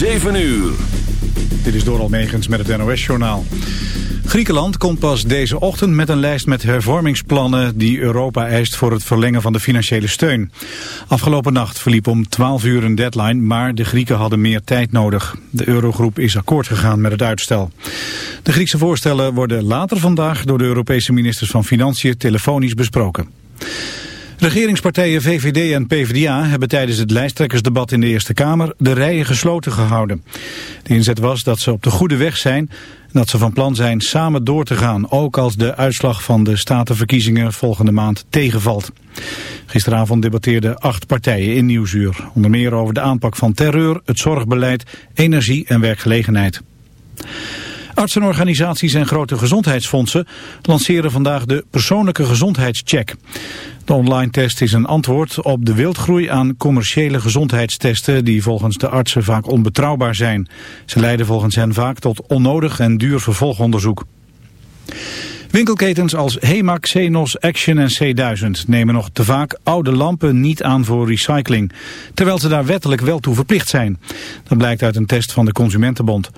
7 uur. Dit is Doral Megens met het NOS-journaal. Griekenland komt pas deze ochtend met een lijst met hervormingsplannen... die Europa eist voor het verlengen van de financiële steun. Afgelopen nacht verliep om 12 uur een deadline... maar de Grieken hadden meer tijd nodig. De Eurogroep is akkoord gegaan met het uitstel. De Griekse voorstellen worden later vandaag... door de Europese ministers van Financiën telefonisch besproken. Regeringspartijen VVD en PvdA hebben tijdens het lijsttrekkersdebat in de Eerste Kamer de rijen gesloten gehouden. De inzet was dat ze op de goede weg zijn en dat ze van plan zijn samen door te gaan, ook als de uitslag van de statenverkiezingen volgende maand tegenvalt. Gisteravond debatteerden acht partijen in Nieuwsuur, onder meer over de aanpak van terreur, het zorgbeleid, energie en werkgelegenheid. Artsenorganisaties en grote gezondheidsfondsen lanceren vandaag de persoonlijke gezondheidscheck. De online test is een antwoord op de wildgroei aan commerciële gezondheidstesten die volgens de artsen vaak onbetrouwbaar zijn. Ze leiden volgens hen vaak tot onnodig en duur vervolgonderzoek. Winkelketens als Hema, Xenos, Action en C1000 nemen nog te vaak oude lampen niet aan voor recycling, terwijl ze daar wettelijk wel toe verplicht zijn. Dat blijkt uit een test van de Consumentenbond.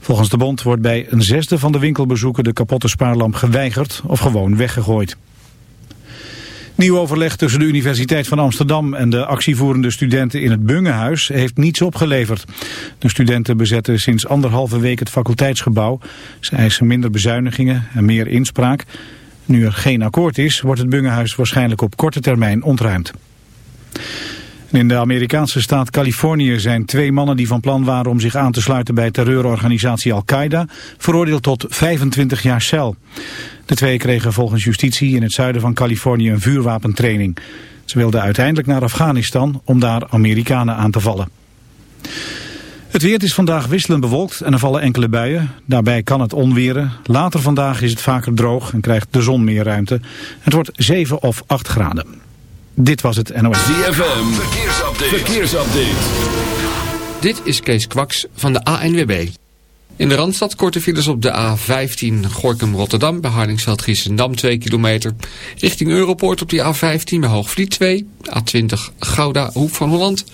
Volgens de bond wordt bij een zesde van de winkelbezoeken de kapotte spaarlamp geweigerd of gewoon weggegooid. Nieuw overleg tussen de Universiteit van Amsterdam en de actievoerende studenten in het Bungehuis heeft niets opgeleverd. De studenten bezetten sinds anderhalve week het faculteitsgebouw. Ze eisen minder bezuinigingen en meer inspraak. Nu er geen akkoord is, wordt het Bungehuis waarschijnlijk op korte termijn ontruimd. In de Amerikaanse staat Californië zijn twee mannen die van plan waren om zich aan te sluiten bij terreurorganisatie Al-Qaeda veroordeeld tot 25 jaar cel. De twee kregen volgens justitie in het zuiden van Californië een vuurwapentraining. Ze wilden uiteindelijk naar Afghanistan om daar Amerikanen aan te vallen. Het weer is vandaag wisselend bewolkt en er vallen enkele buien. Daarbij kan het onweren. Later vandaag is het vaker droog en krijgt de zon meer ruimte. Het wordt 7 of 8 graden. Dit was het NOS. ZFM, verkeersupdate. verkeersupdate. Dit is Kees Kwaks van de ANWB. In de Randstad korte files op de A15 Gorkum-Rotterdam... bij Hardingsveld-Giessendam 2 kilometer. Richting Europoort op die A15 bij Hoogvliet 2. A20 Gouda, Hoek van Holland.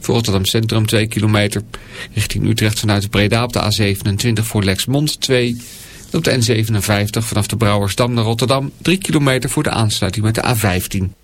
Voor Rotterdam Centrum 2 kilometer. Richting Utrecht vanuit Breda op de A27 voor Lexmond 2. op de N57 vanaf de Brouwersdam naar Rotterdam... 3 kilometer voor de aansluiting met de A15.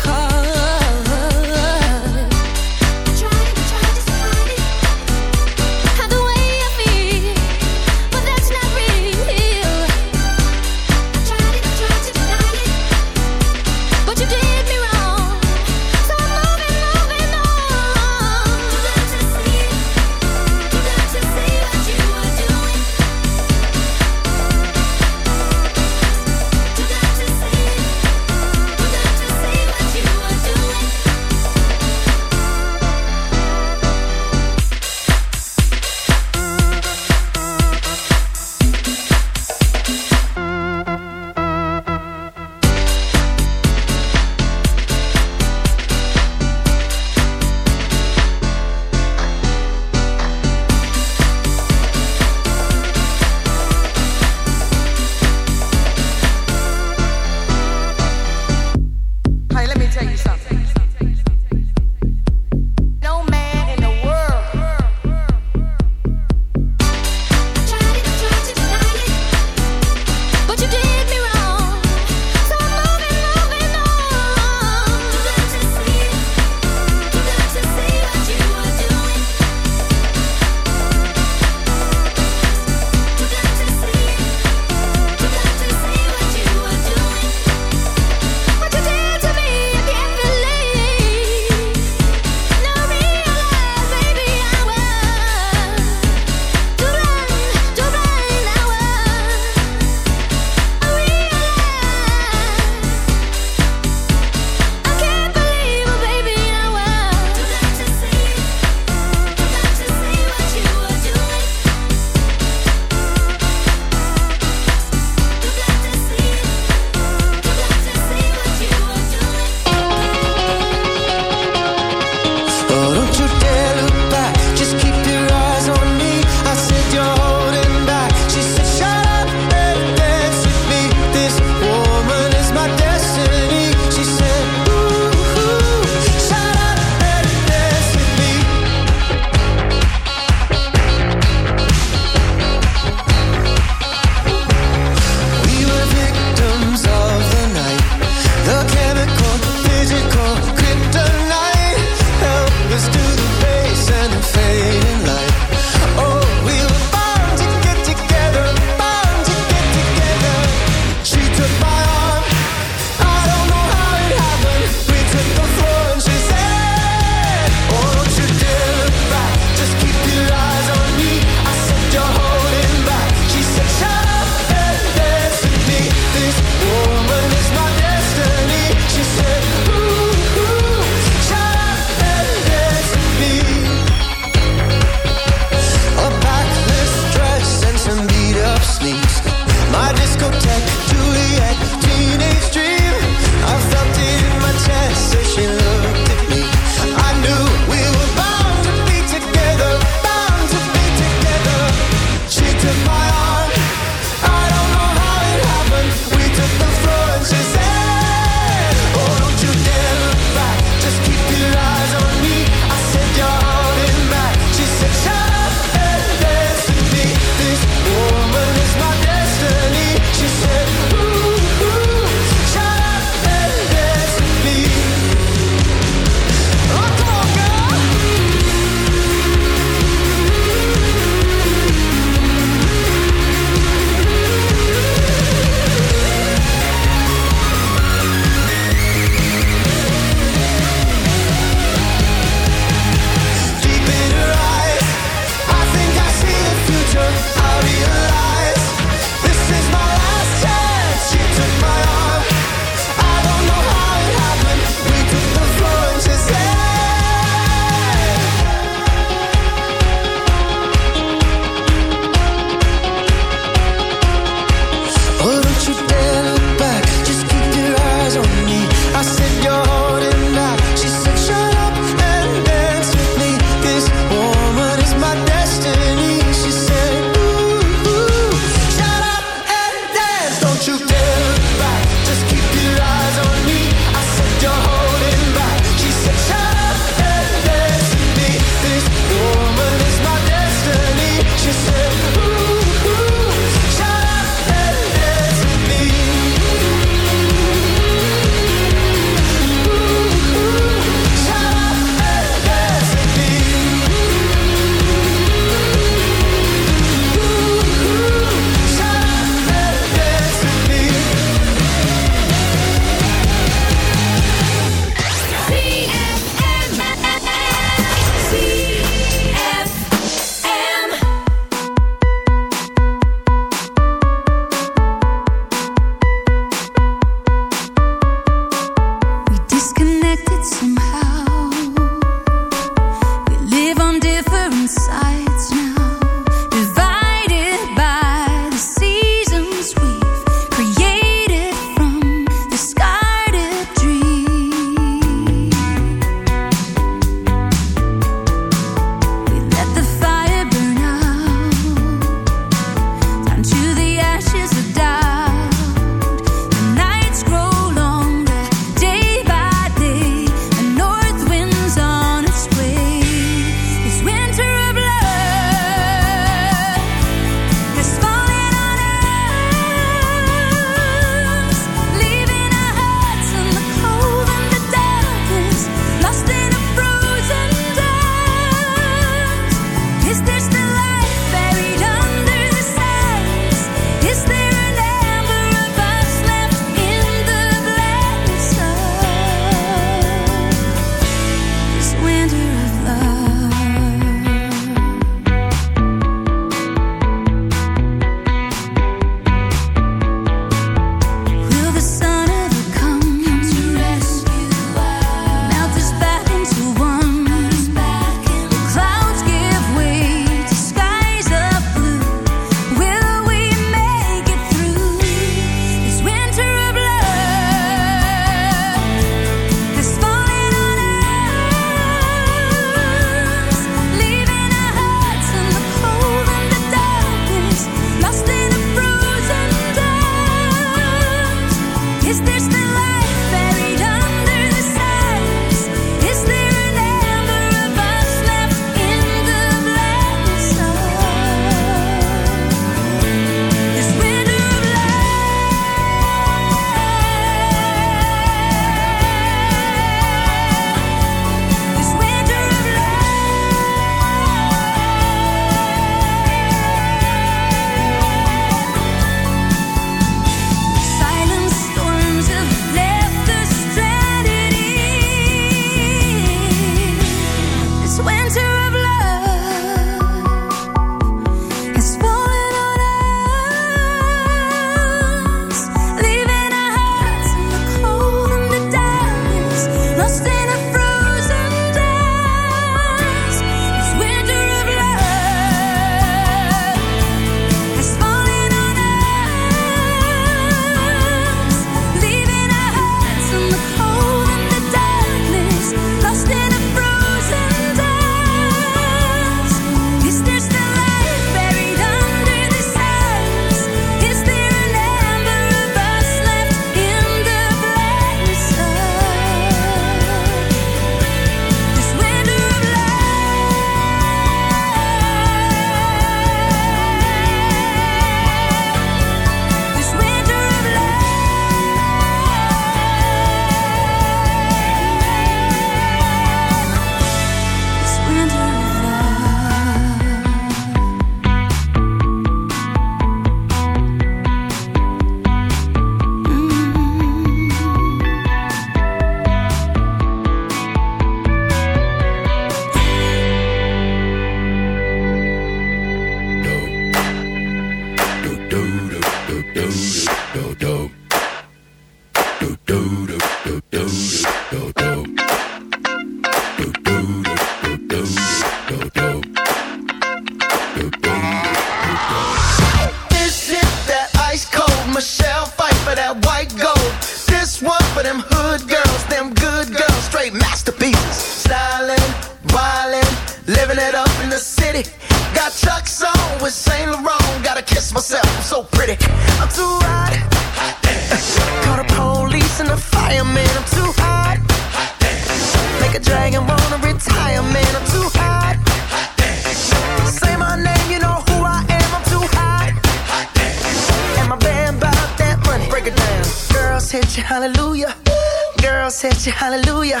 ya.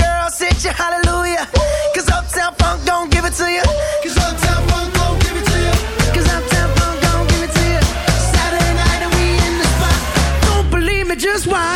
Girl, sit your hallelujah. Cause Uptown Funk don't give it to you. Cause Uptown Funk don't give it to you. Cause Uptown Funk don't give it to you. Saturday night and we in the spot. Don't believe me, just watch.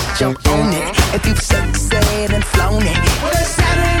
jump on it. If you've sexed and flown it, what a Saturday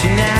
tonight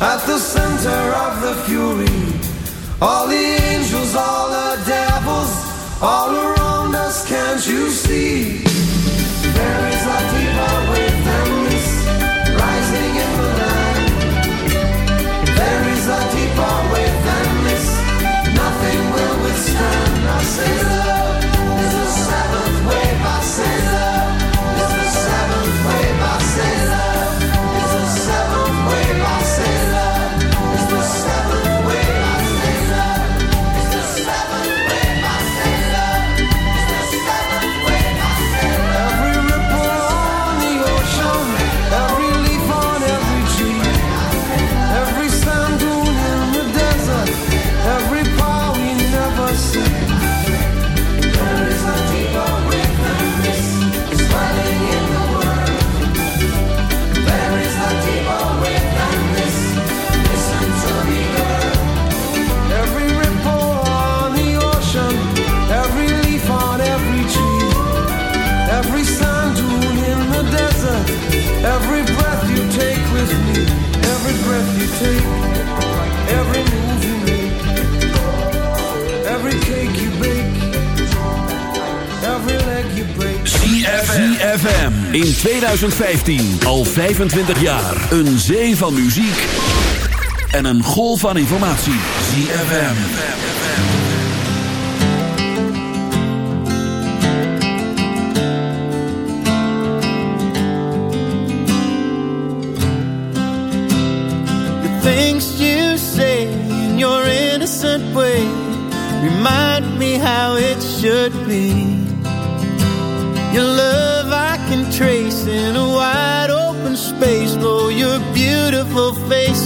At the center of the fury All the angels, all the devils All around us, can't you see? There is a diva within us Rising in the land There is a deeper within us Nothing will withstand us In 2015, al 25 jaar, een zee van muziek en een golf van informatie. ZFM. The things you say in your innocent way Remind me how it should be Your love